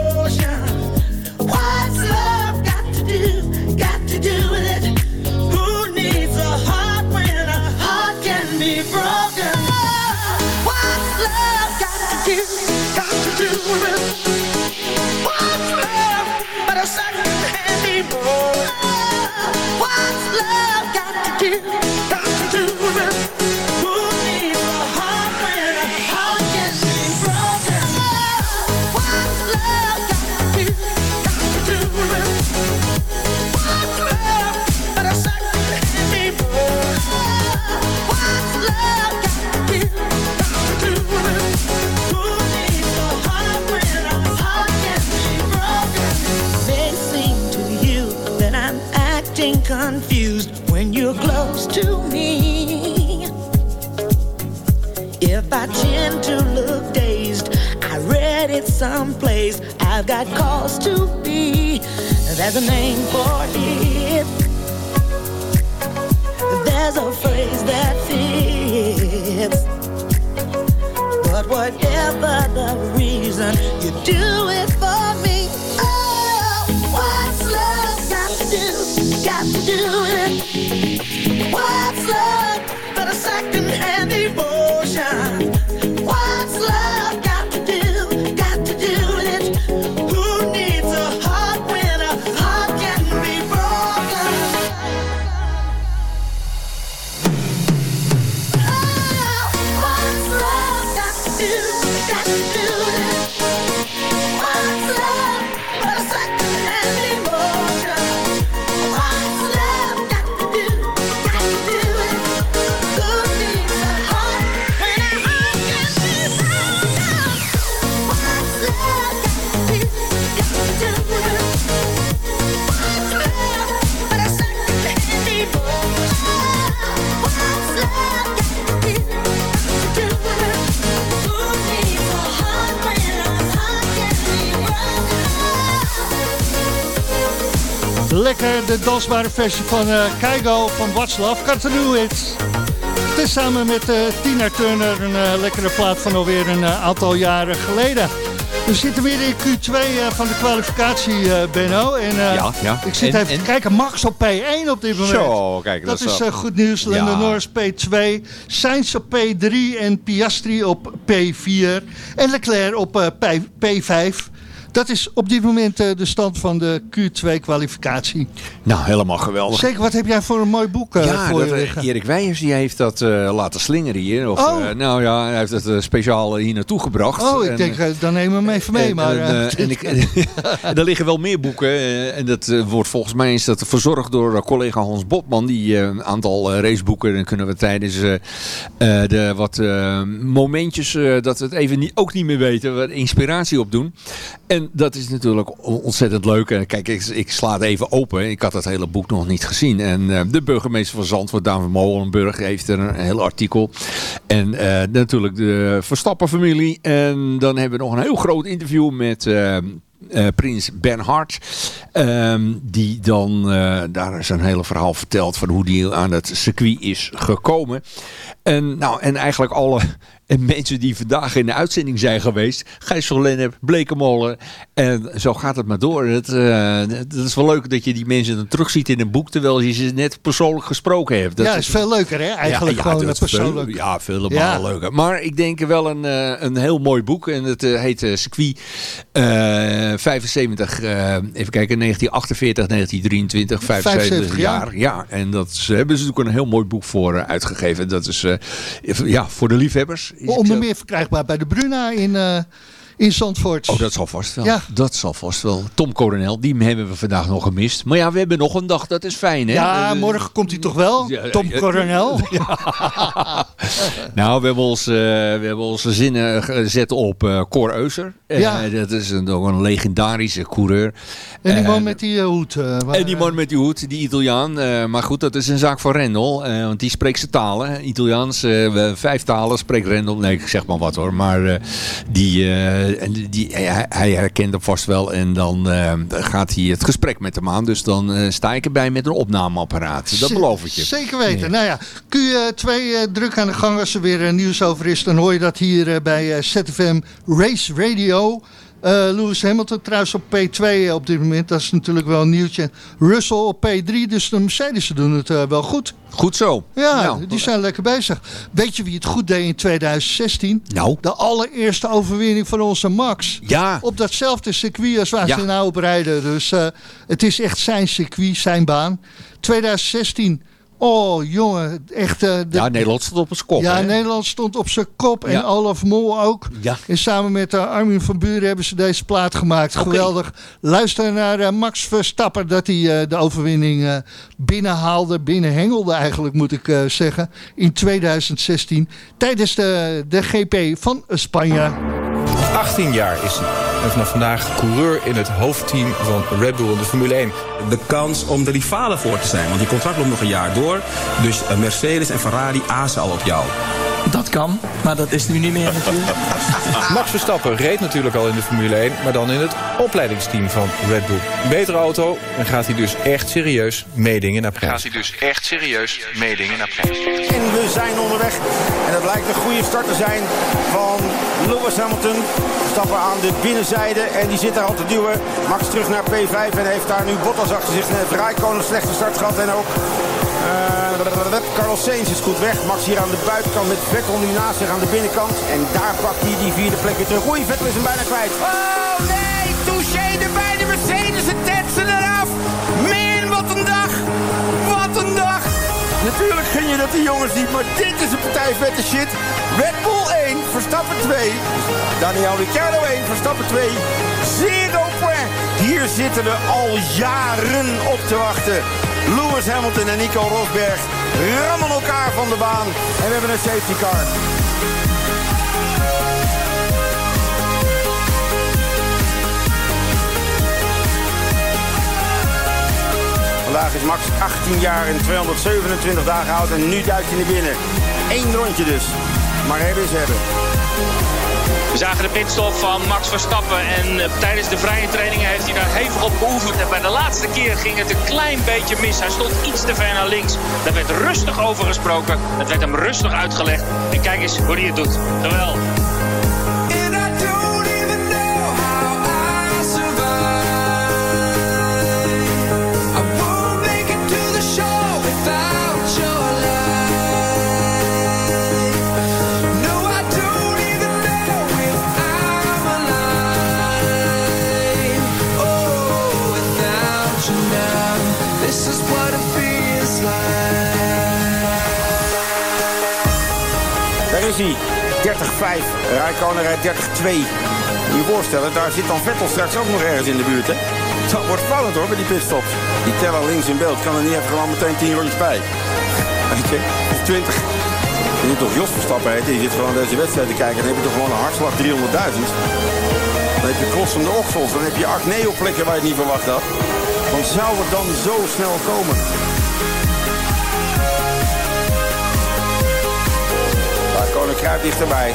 I've got cause to be. There's a name for it. There's a phrase that fits. But whatever the reason, you do it for me. Oh, what's love got to do? Got to do de dansbare versie van eh Keigo van To Do It. Het is samen met eh, Tina Turner een eh, lekkere plaat van alweer een aantal jaren geleden. We zitten weer in Q2 eh, van de kwalificatie, Benno. En, Ja, ja. Ik zit En- even en? kijken, Max op P1 op dit moment. Zo, kijk, dat, dat is wel- goed nieuws. Lando Ja. Norris P2, Sainz op P3 en Piastri op P4. En Leclerc op eh, P- P5. Dat is op dit moment eh, de stand van de Q2-kwalificatie. Nou, helemaal geweldig. Zeker, wat heb jij voor een mooi boek eh, ja, voor dat, je eh, liggen? Erik Wijers die heeft dat laten slingeren hier. Of, Oh. nou ja, hij heeft het speciaal hier naartoe gebracht. Oh, ik En, denk, dan nemen we hem even mee. en, maar, en, en ik, en er liggen wel meer boeken. en dat wordt volgens mij is dat verzorgd door collega Hans Botman. Die een aantal raceboeken. Dan kunnen we tijdens de wat momentjes dat we het even niet, ook niet meer weten. Wat inspiratie op doen. Dat is natuurlijk on- ontzettend leuk. En Kijk, ik, ik sla het even open. Ik had het hele boek nog niet gezien. En eh, de burgemeester van Zandvoort, David Molenburg, heeft er een heel artikel. En eh, natuurlijk de Verstappen-familie. En dan hebben we nog een heel groot interview met... eh, prins Bernhard. ehm, die dan uh, daar zijn hele verhaal vertelt van hoe die aan het circuit is gekomen. En, nou, en eigenlijk alle en mensen die vandaag in de uitzending zijn geweest. Gijs van Lennep, Blekemolen. En zo gaat het maar door. Het, uh, het is wel leuk dat je die mensen dan terugziet in een boek. Terwijl je ze net persoonlijk gesproken hebt. Dat ja, is veel leuker hè? Eigenlijk ja, ja, gewoon persoonlijk. Veel, ja, veel ja. leuker. Maar ik denk wel een, uh, een heel mooi boek. En het uh, heet Circuit 75. even kijken, 1948, 1923, 75, 75 jaar. Ja, en dat hebben ze natuurlijk een heel mooi boek voor uitgegeven. Dat is ja, voor de liefhebbers. Onder meer verkrijgbaar bij de Bruna in, uh, in Zandvoort. Oh, dat zal vast wel. Ja. Dat zal vast wel. Tom Coronel, die hebben we vandaag nog gemist. Maar ja, we hebben nog een dag, dat is fijn hè? Ja, uh, morgen komt hij toch wel? Ja, Tom ja, Coronel. Nou, we hebben, ons, eh, we hebben onze zinnen gezet op eh Cor Euser. Eh, Ja. dat is een, ook een legendarische coureur. En die man met die hoed. waar- En die man met die hoed, die Italiaan. maar goed, dat is een zaak voor Rendel. want die spreekt zijn talen. Italiaans, vijf talen spreekt Rendel. Nee, ik zeg maar wat hoor. Maar die, en die, hij, hij herkent hem vast wel. En dan eh, gaat hij het gesprek met hem aan. Dus dan eh, sta ik erbij met een opnameapparaat. Dat beloof ik je. Zeker weten. Nou ja, Q2 eh, druk aan de gang als er weer eh, nieuws over is. Dan hoor je dat hier eh, bij eh, ZFM Race Radio. Eh, Lewis Hamilton trouwens op P2 op dit moment. Dat is natuurlijk wel een nieuwtje. Russell op P3. Dus de Mercedes doen het eh, wel goed. Goed zo. Ja, Nou, die zijn lekker bezig. Weet je wie het goed deed in 2016? Nou? De allereerste overwinning van onze Max. Ja. Op datzelfde circuit als waar Ja. ze nou op rijden. Dus eh, het is echt zijn circuit, zijn baan. 2016. Oh jongen, echt... eh, de- Ja, Nederland stond op het kop. ja, hè? Nederland stond op zijn kop. En Ja. Olaf Mol ook. Ja. En samen met uh, Armin van Buren hebben ze deze plaat gemaakt. Geweldig. Luister naar eh, Max Verstappen dat hij eh, de overwinning eh, binnenhaalde. Binnenhengelde eigenlijk moet ik eh, zeggen. In 2016. Tijdens de, de GP van Spanje. 18 jaar is hij. En vanaf vandaag coureur in het hoofdteam van Red Bull in de Formule 1. de kans om de rivalen voor te zijn. Want die contract loopt nog een jaar door. Dus eh, Mercedes en Ferrari azen al op jou. Dat kan, maar dat is nu niet meer natuurlijk. Max Verstappen reed natuurlijk al in de Formule 1, maar dan in het opleidingsteam van Red Bull. Betere auto, dan gaat hij dus echt serieus meedingen naar prijs. Gaat hij dus echt serieus meedingen naar prijs. En we zijn onderweg. En dat lijkt een goede start te zijn van Lewis Hamilton. Stappen aan de binnenzijde en die zit daar al te duwen. Max terug naar P5 en heeft daar nu Bottas achter zich. Net Raikkonen slechte start gehad en ook eh, Carlos Sainz is goed weg. Max hier aan de buitenkant met Vettel nu naast zich aan de binnenkant. En daar pakt hij die vierde plek weer terug. Oei, Vettel is hem bijna kwijt. Oh dat die jongens niet, maar dit is een partij vette shit. Red Bull 1, Verstappen 2. Daniel Ricciardo 1, Verstappen 2. Zero point. Hier zitten we al jaren op te wachten. Lewis Hamilton en Nico Rosberg rammen elkaar van de baan. En we hebben een safety car. Vandaag is Max 18 jaar en 227 dagen oud en nu duikt hij naar binnen. Eén rondje dus. Maar hebben is hebben. We zagen de pitstop van Max Verstappen en eh, tijdens de vrije trainingen heeft hij daar hevig op beoefend. En bij de laatste keer ging het een klein beetje mis. Hij stond iets te ver naar links. Daar werd rustig over gesproken. Het werd hem rustig uitgelegd. En kijk eens hoe hij het doet. Geweldig. 30-2. Moet je je voorstellen, daar zit dan Vettel straks ook nog ergens in de buurt. Hè? Dat wordt spannend hoor, bij die pitstops. Die teller links in beeld kan er niet even gewoon meteen 10 rondjes bij. Weet je, of 20. Je moet toch Jos Verstappen heet, die zit gewoon deze wedstrijd te kijken. Dan heb je toch gewoon een hartslag 300.000. Dan heb je klossende oksels, dan heb je acne-plekken waar je het niet verwacht had. Want zou het dan zo snel komen? Koning kruipt dichterbij.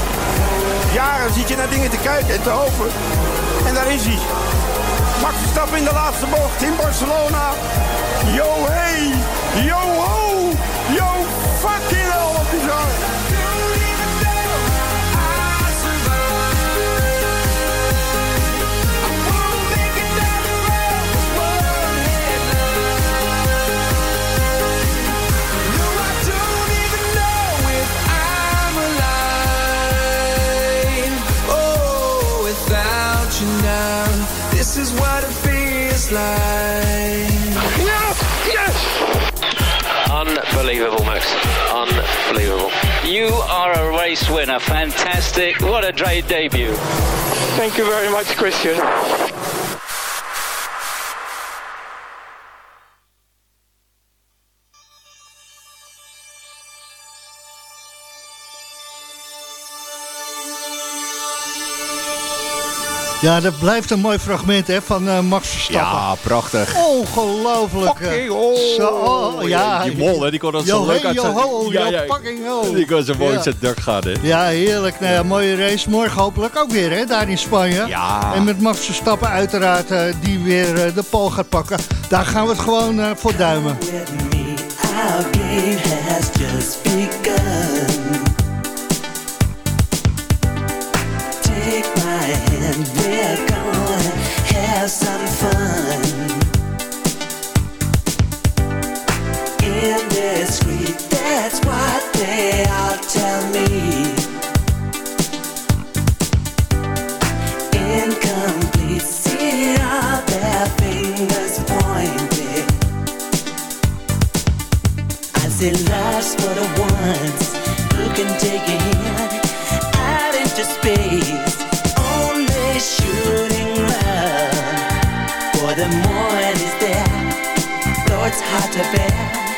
Jaren zit je naar dingen te kijken en te hopen. En daar is hij. Max Verstappen in de laatste bocht in Barcelona. Yo hey. Yo ho. Yo fucking fly. Yes! Yes! Unbelievable, Max. Unbelievable. You are a race winner. Fantastic. What a great debut. Thank you very much, Christian. Ja, dat blijft een mooi fragment hè, van eh, Max Verstappen. Ja, prachtig. Ongelooflijk. Fucking ho. Zo, oh, ja. Die mol, hè, die kon dat zo leuk hey, uit zijn... yo, ho, ja, yo, fucking ho. Die kon zo mooi Ja. zijn dak gaan, hè. Ja, heerlijk. Nou ja, mooie race. Morgen hopelijk ook weer, hè, daar in Spanje. Ja. En met Max Verstappen uiteraard, eh, die weer eh, de pol gaat pakken. Daar gaan we het gewoon eh, voor duimen. Have some fun. That's what they all tell me. Incomplete, see their fingers. I who can take hand out into space. The morning is there. Though it's hard to bear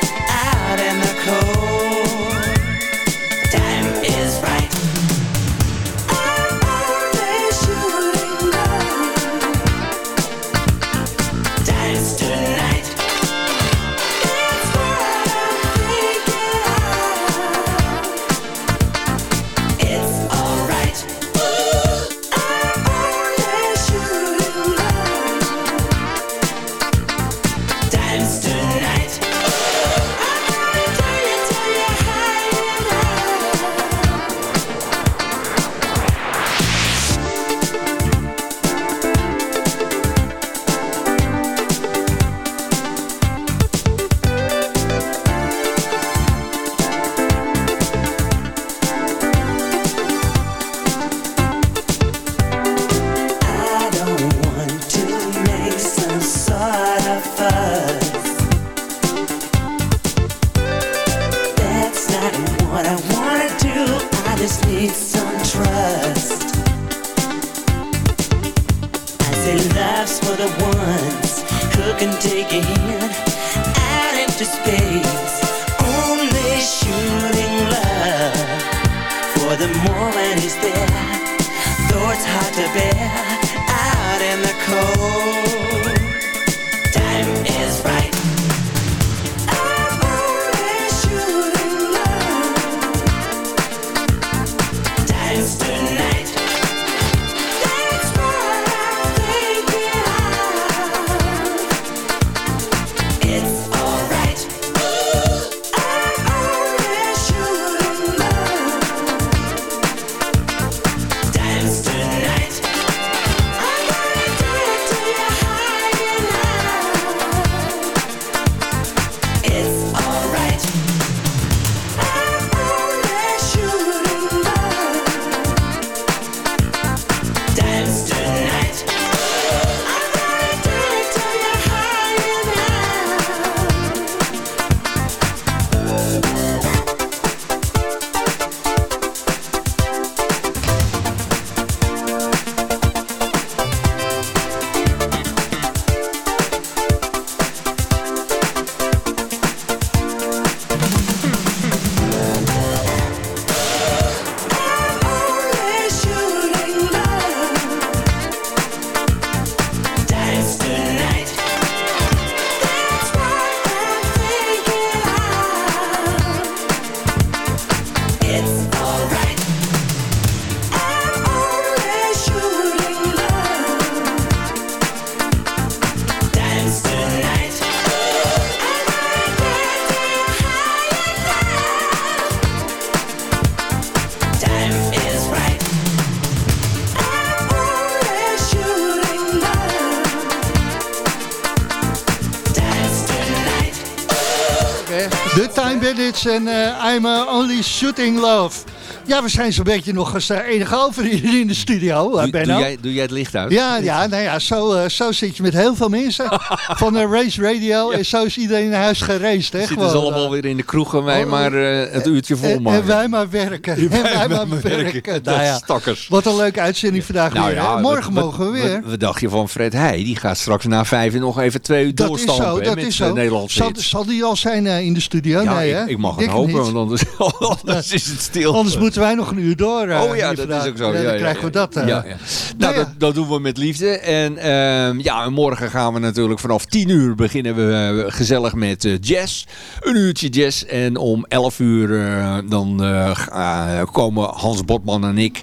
tonight. De Time Bandits en eh, I'm uh, Only Shooting Love. Ja, we zijn zo'n beetje nog als uh, enige over hier in de studio. Uh, Doe, Benno. doe, jij, doe jij het licht uit? Ja, ja, nou ja, zo, uh, zo zit je met heel veel mensen van de Race Radio. En zo is iedereen naar huis geraced. Hè, Zitten ze allemaal weer in de kroeg en wij maar uh, het uurtje vol maken. En, wij maar werken. En wij, maar werken. Nou ja, stakkers. Wat een leuke uitzending vandaag nou weer. Ja, Morgen wat, mogen we weer. Wat, wat dacht je van Fred Heij? Die gaat straks na vijf nog even twee uur dat doorstampen is zo, dat met is zo. Nederland zal, zal die al zijn in de studio? Ja, nee, ik, hè? ik mag het hopen, want anders, anders is het stil. Anders moeten wij nog een uur door. Uh, oh ja, dat vandaag. is ook zo. Ja, ja, dan krijgen we dat. Uh. Ja, ja. Nou, dat, dat, doen we met liefde. En uh, ja, morgen gaan we natuurlijk vanaf 10 uur beginnen we gezellig met jazz. Een uurtje jazz. En om 11 uur dan komen Hans Botman en ik.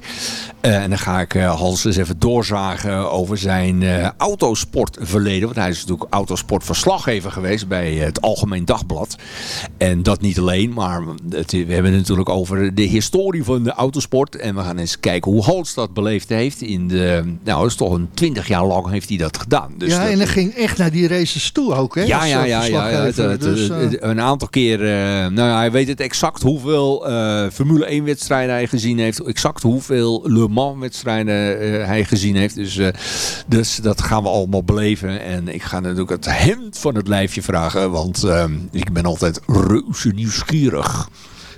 en dan ga ik Hans eens even doorzagen over zijn autosportverleden. Want hij is natuurlijk autosportverslaggever geweest bij het Algemeen Dagblad. En dat niet alleen, maar het, we hebben het natuurlijk over de historie van de autosport. En we gaan eens kijken hoe Holst dat beleefd heeft. In de, nou, dat is toch een twintig jaar lang heeft hij dat gedaan. Dus ja, dat, en hij ging echt naar die races toe ook, hè? Ja, ja, ja. ja, ja het, het, dus, uh, een aantal keer, uh, nou ja, hij weet het exact hoeveel uh, Formule 1 wedstrijden hij gezien heeft. Exact hoeveel Le Mans wedstrijden hij gezien heeft. Dus, dus dat gaan we allemaal beleven. En ik ga natuurlijk het hemd van het lijfje vragen. Want ik ben altijd reuze nieuwsgierig.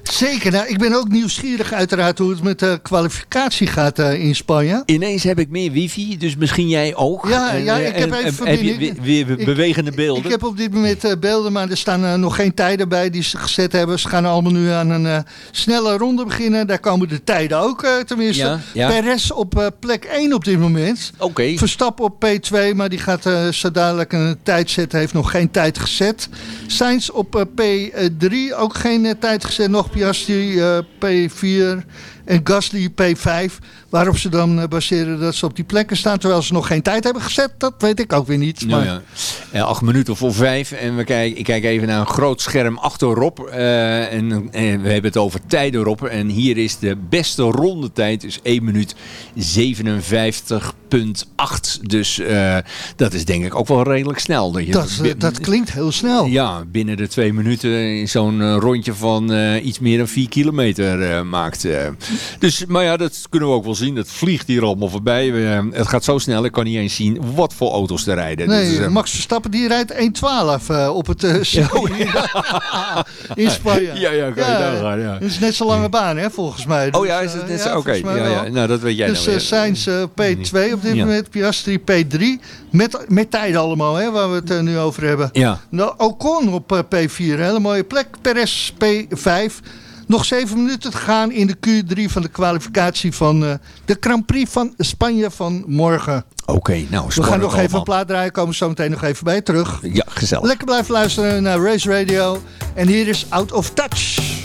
Zeker, nou, ik ben ook nieuwsgierig uiteraard hoe het met de kwalificatie gaat uh, in Spanje. Ineens heb ik meer wifi, dus misschien jij ook. Ja, en, ja ik heb en, even heb je weer, bewegende beelden? Ik heb op dit moment uh, beelden, maar er staan uh, nog geen tijden bij die ze gezet hebben. Ze gaan allemaal nu aan een snelle ronde beginnen. Daar komen de tijden ook tenminste. Ja, ja. Perez op plek 1 op dit moment. Oké. Okay. Verstappen op P2, maar die gaat zo dadelijk een tijd zetten. Heeft nog geen tijd gezet. Sainz op P3, ook geen tijd gezet. Nog Piastri uh, P4 en Gasly P5. Waarop ze dan uh, baseren dat ze op die plekken staan. Terwijl ze nog geen tijd hebben gezet. Dat weet ik ook weer niet. Maar... Nou ja. acht minuten voor vijf. En we kijken, ik kijk even naar een groot scherm achter Rob. Uh, en, en, we hebben het over tijden Rob. En hier is de beste rondetijd. Dus 1 minuut 57,8. Dus uh, dat is denk ik ook wel redelijk snel. Dat, je dat, dat klinkt heel snel. Ja, binnen de twee minuten zo'n rondje van iets meer dan 4 kilometer maakt. dus, maar ja, dat kunnen we ook wel zien. Het vliegt hier allemaal voorbij. Uh, het gaat zo snel, ik kan niet eens zien wat voor auto's er rijden. Nee, dus, uh, Max Verstappen die rijdt 1.12 uh, op het circuit ja. in Spanje. Ja, ja, gaan, ja. Dat is net zo lange baan, hè, volgens mij. Dus, oh ja, is het net zo? Oké, okay. ja, ja. nou dat weet jij dus, nou weer. Sainz P2 op dit moment, Piastri P3. Met, met tijden allemaal, hè, waar we het nu over hebben. Ja. Nou, Ocon op P4, hele mooie plek. Perez P5. Nog zeven minuten te gaan in de Q3 van de kwalificatie van uh, de Grand Prix van Spanje van morgen. Oké, okay, nou We gaan nog even een plaat draaien, komen zo meteen nog even bij je terug. Ja, gezellig. Lekker blijven luisteren naar Race Radio. En hier is Out of Touch.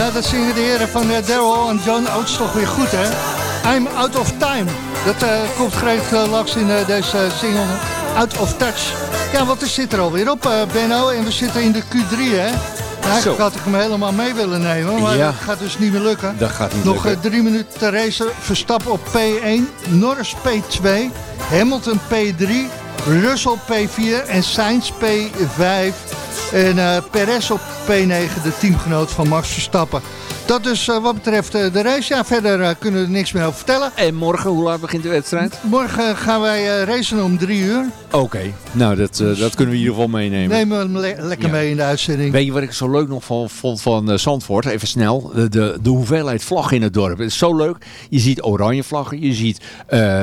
Ja, dat zingen de heren van eh, Daryl en John Oates toch weer goed, hè? I'm out of time. Dat eh, komt geregeld uh, langs in eh, deze single Out of Touch. Ja, want er zit er alweer op, eh, Benno. En we zitten in de Q3, hè? Nou, eigenlijk Zo. had ik hem helemaal mee willen nemen, maar Ja. dat gaat dus niet meer lukken. Dat gaat niet Nog lukken. eh, drie minuten te racen. Verstappen op P1, Norris P2, Hamilton P3, Russell P4 en Sainz P5. En eh Perez op P9, de teamgenoot van Max Verstappen. Dat dus eh, wat betreft eh, de race. Ja, verder eh, kunnen we er niks meer over vertellen. En morgen, hoe laat begint de wedstrijd? Morgen gaan wij racen om drie uur. Oké, nou dat, dat kunnen we in ieder geval meenemen. Nemen we hem le- lekker Ja. mee in de uitzending. Weet je wat ik zo leuk nog van, vond van eh, Zandvoort? Even snel. De, de, de hoeveelheid vlaggen in het dorp. Het is zo leuk. Je ziet oranje vlaggen. Je ziet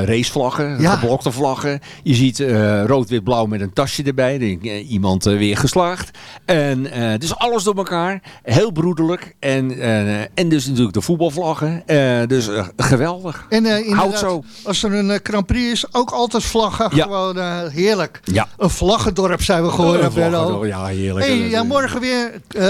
racevlaggen. Ja. Geblokte vlaggen. Je ziet rood-wit-blauw met een tasje erbij. Denk, iemand weer geslaagd. En dus alles door elkaar. Heel broederlijk. En, en dus natuurlijk de voetbalvlaggen. Eh, dus eh, geweldig. En eh, Houd zo. als er een eh, Grand Prix is, ook altijd vlaggen. Ja. Gewoon eh, heerlijk. Ja. Een vlaggedorp zijn we geworden, Benno. ja, heerlijk. Hey, ja, eh, morgen weer eh,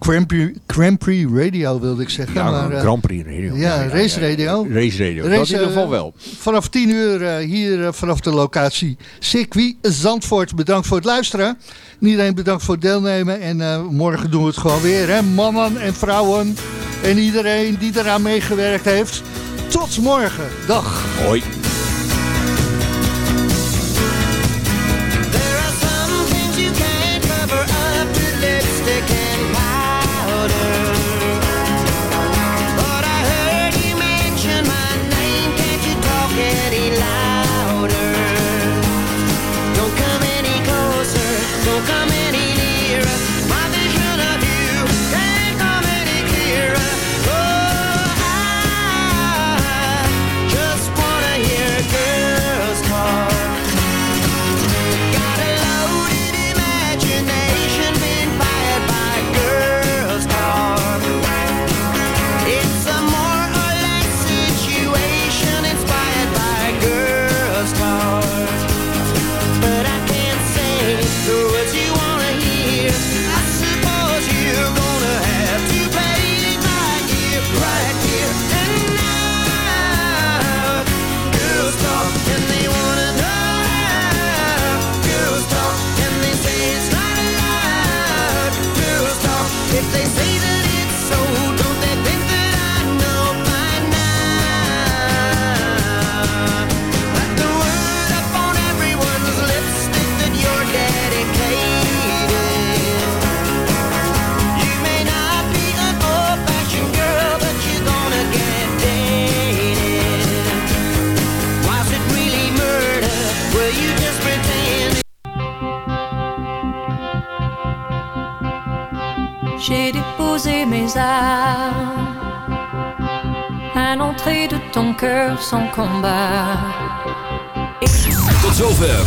Grand, Prix, Grand Prix Radio, wilde ik zeggen. Ja, maar, eh, Grand Prix Radio. Ja, race radio. Race radio. dat in Race, ieder geval eh, wel. Vanaf 10 uur eh, hier eh, vanaf de locatie Circuit Zandvoort. Bedankt voor het luisteren. En Iedereen bedankt voor het deelnemen. En eh, morgen doen we het gewoon weer. Hè? Mannen en vrouwen. En iedereen die eraan meegewerkt heeft. Tot morgen. Dag. Hoi.